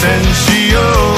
Essential.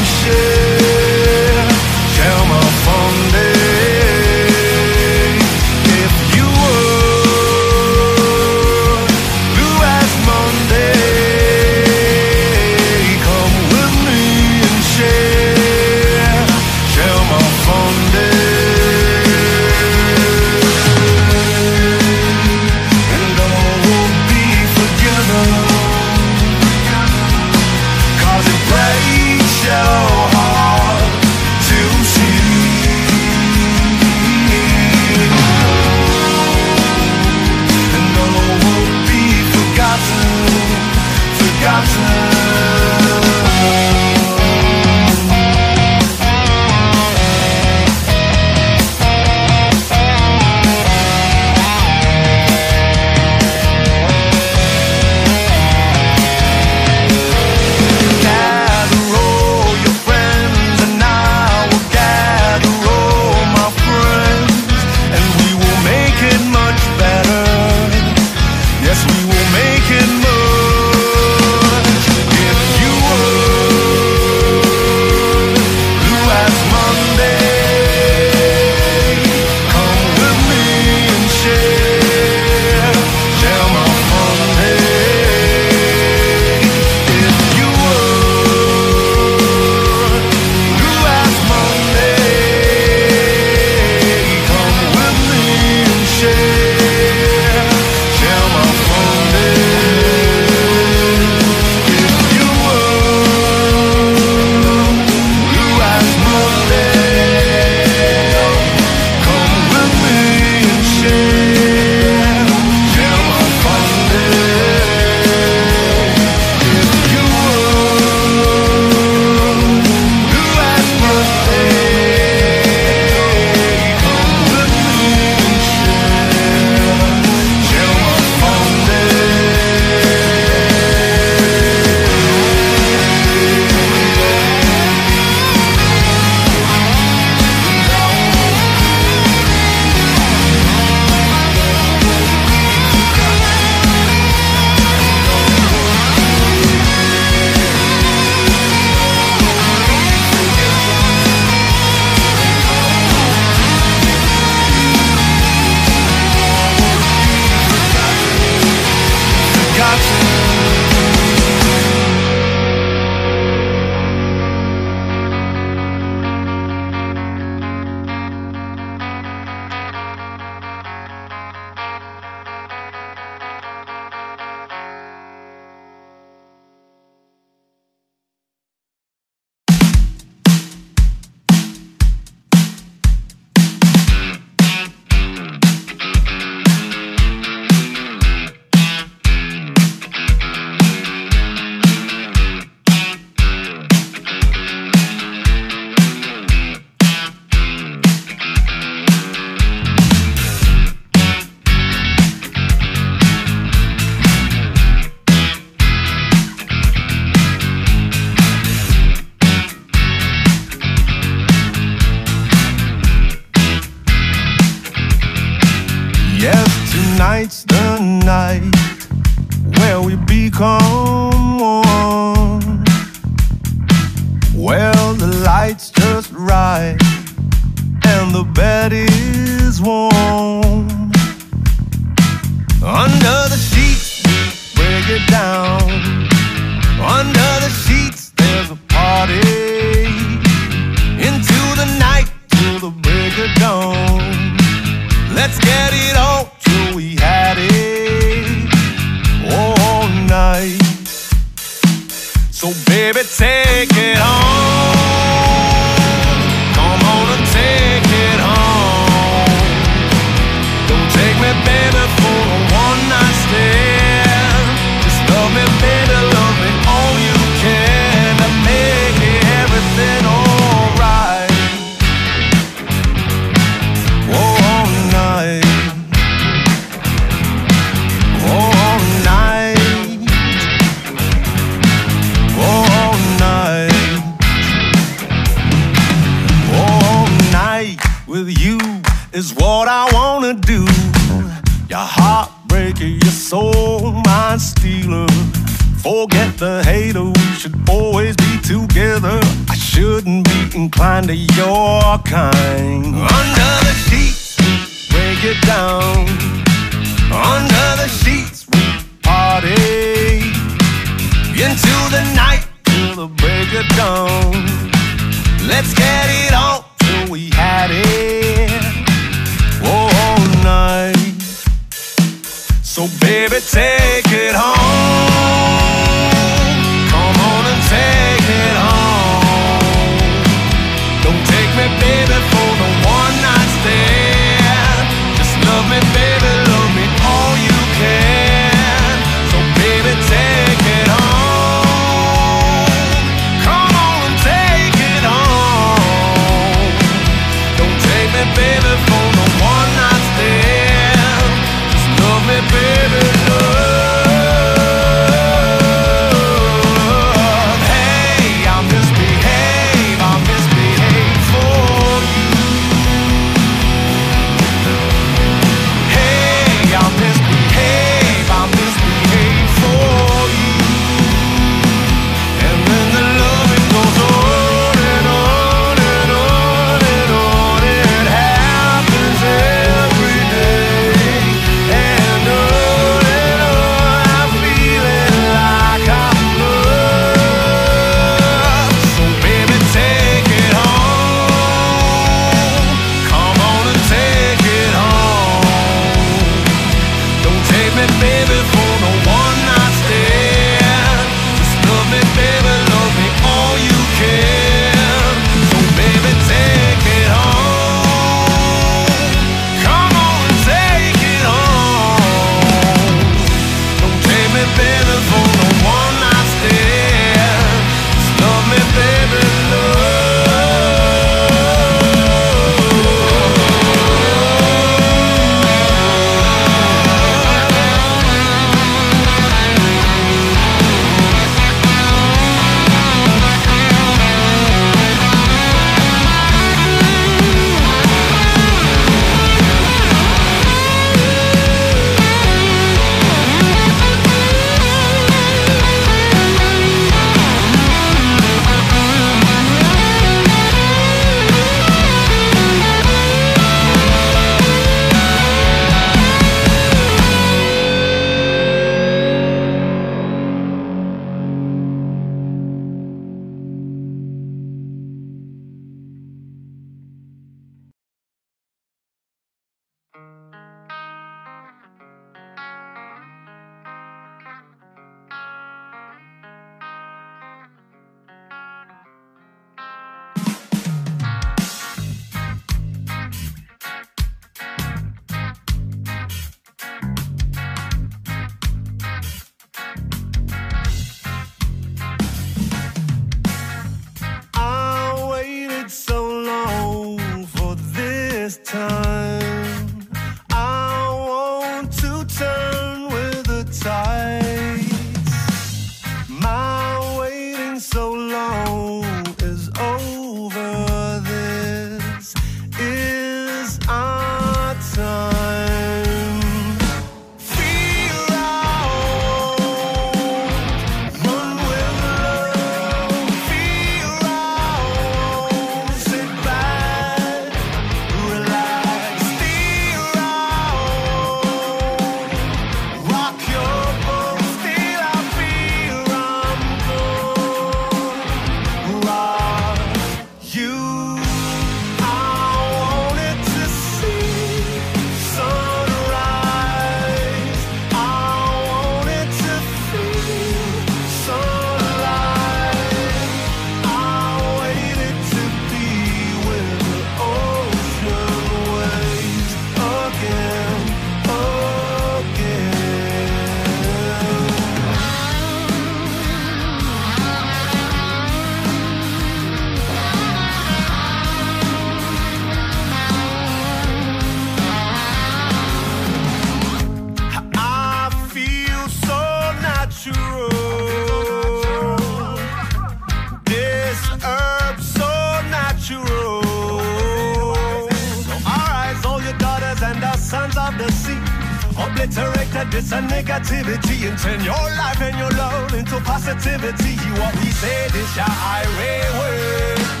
never you what we say. This your highway word.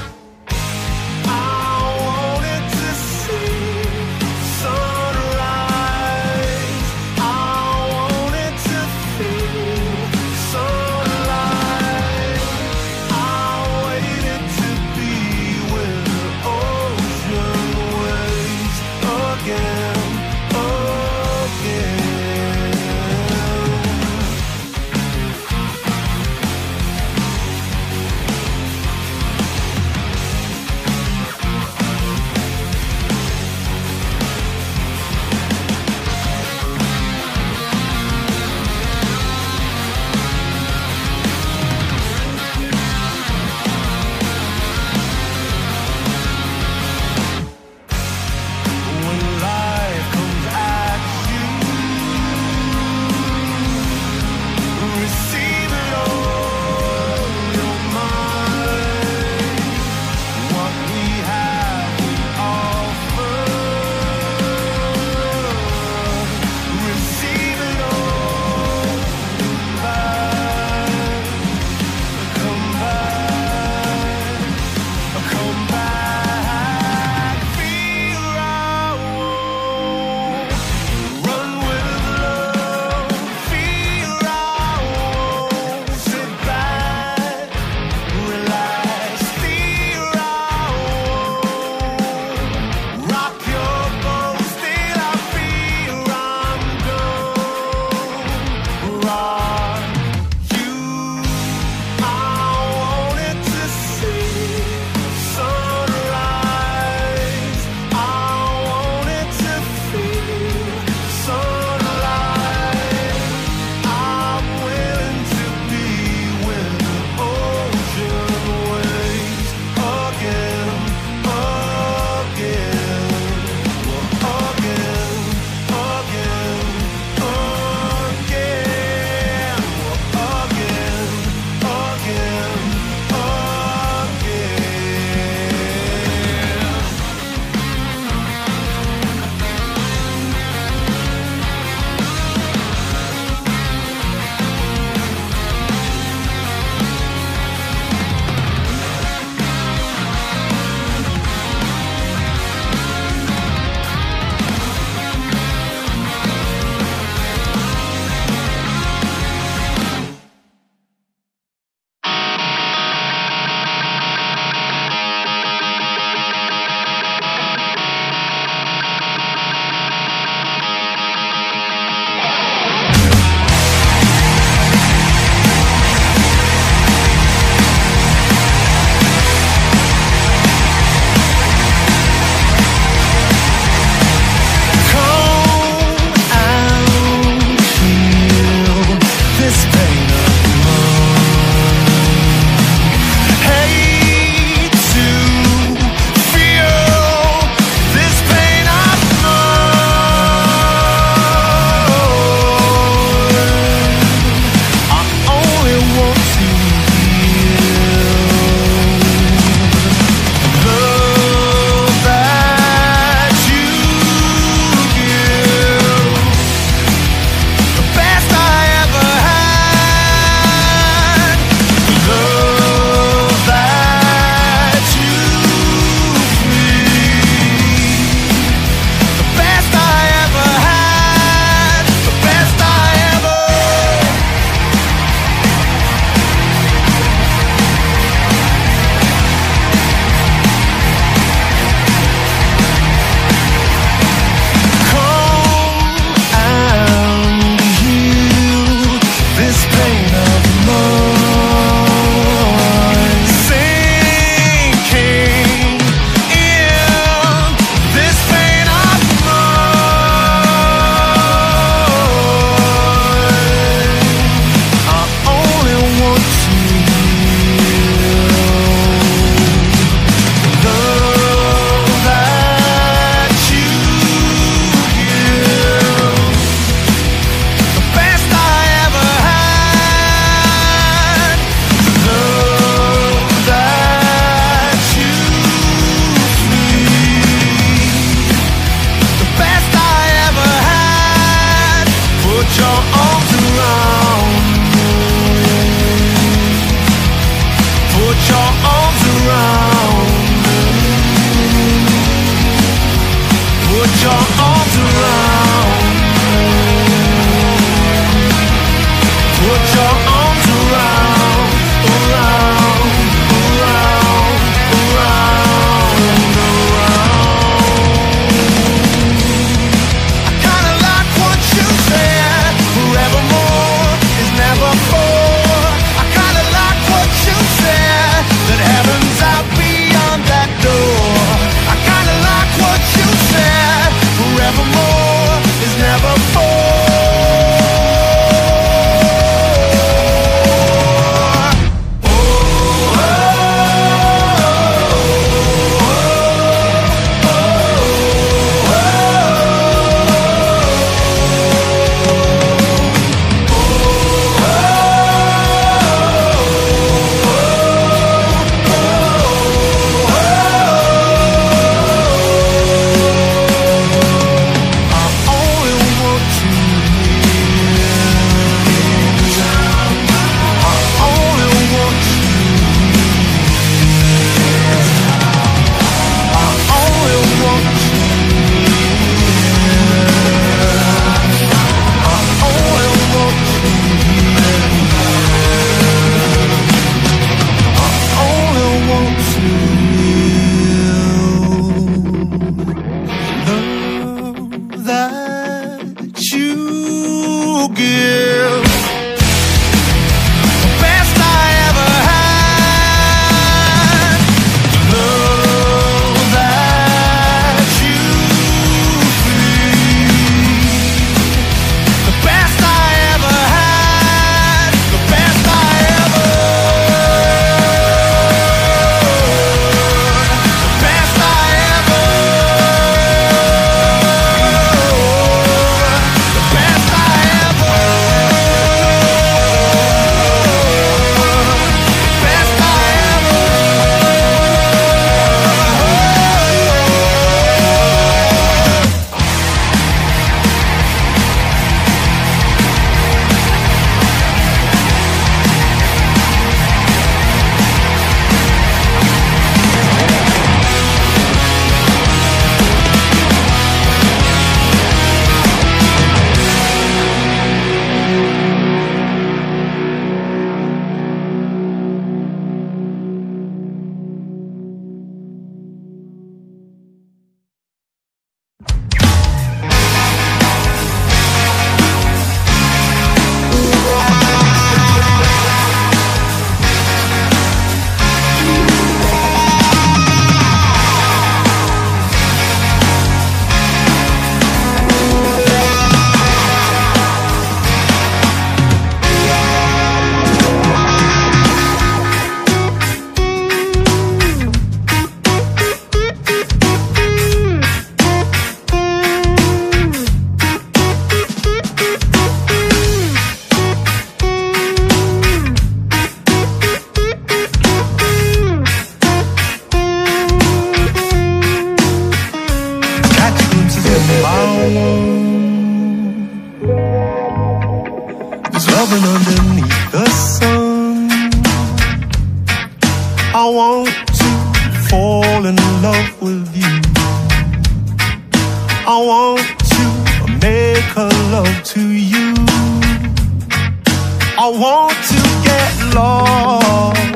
Want to get lost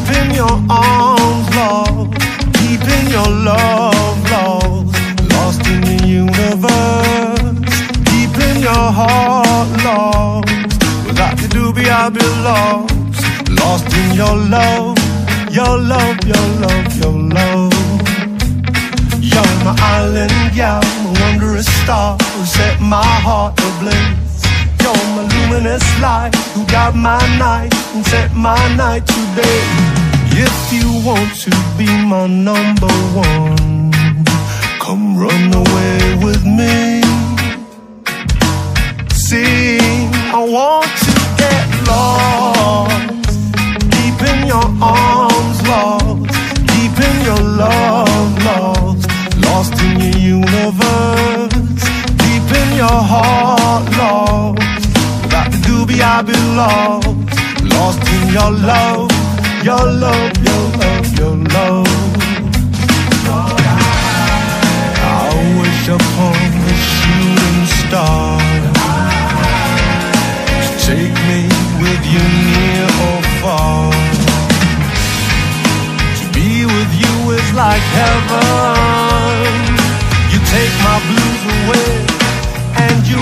deep in your arms, love. Deep in your love, love. Lost in the universe. Deep in your heart, lost. Without you, doobie, I'll be lost. Lost in your love, your love, your love, your love. You're my island gal, wondrous star who set my heart ablaze. You're my luminous light who got my night and set my night today. If you want to be my number one, come run away with me. Sing, I want to get lost deep in your arms, lost deep in your love, lost lost in your universe, deep in your heart, lost. I be lost, in your love, your love, your love, your love. I wish upon the shooting star to take me with you near or far. To be with you is like heaven. You take my blues away and you